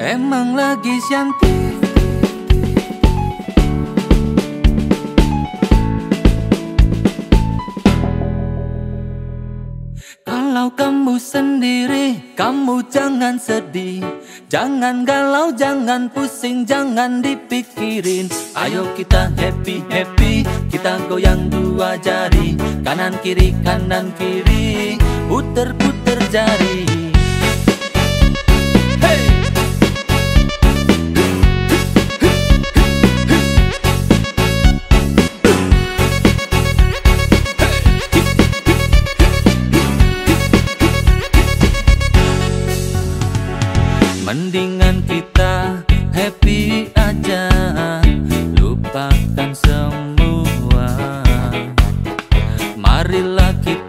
Emang lagi cantik. Kalau kamu sendiri, kamu jangan sedih. Jangan galau, jangan pusing, jangan dipikirin. Ayo kita happy-happy, kita goyang dua jari. Kanan kiri, kanan kiri, puter-puter jari Mendingan kita happy aja. Lupakan semua. Marilah kita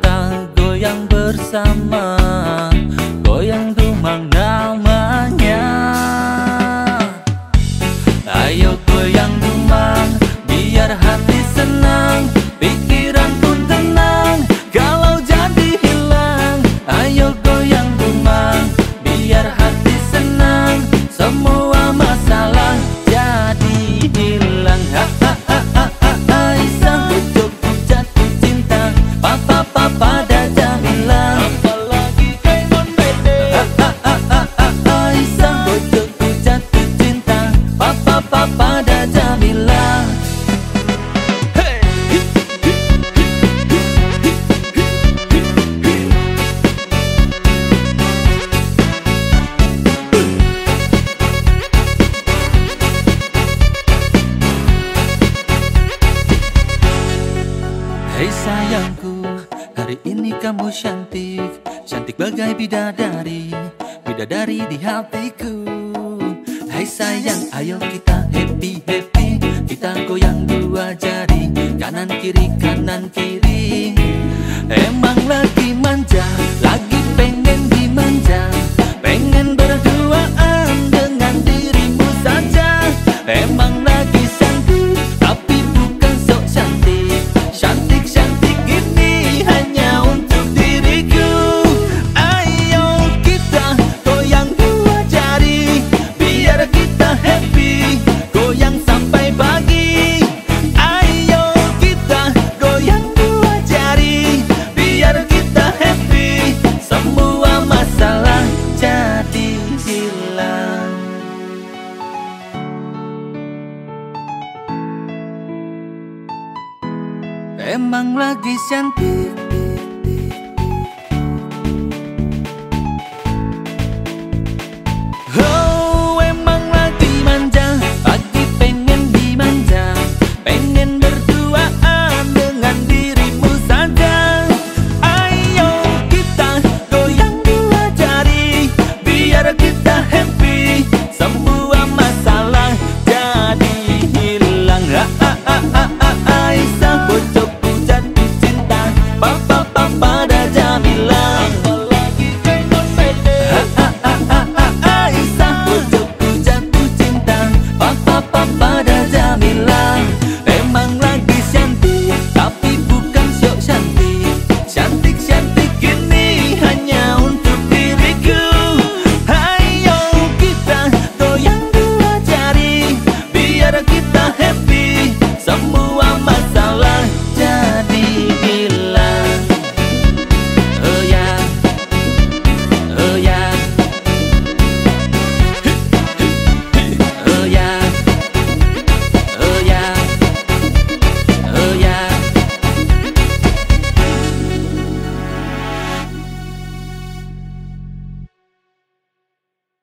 sayangku, hari ini kamu cantik Cantik bagai bidadari, bidadari di hatiku. Hai sayang, ayo kita happy-happy Kita goyang dua jari, kanan kiri, kanan hilang. Emang lagi cantik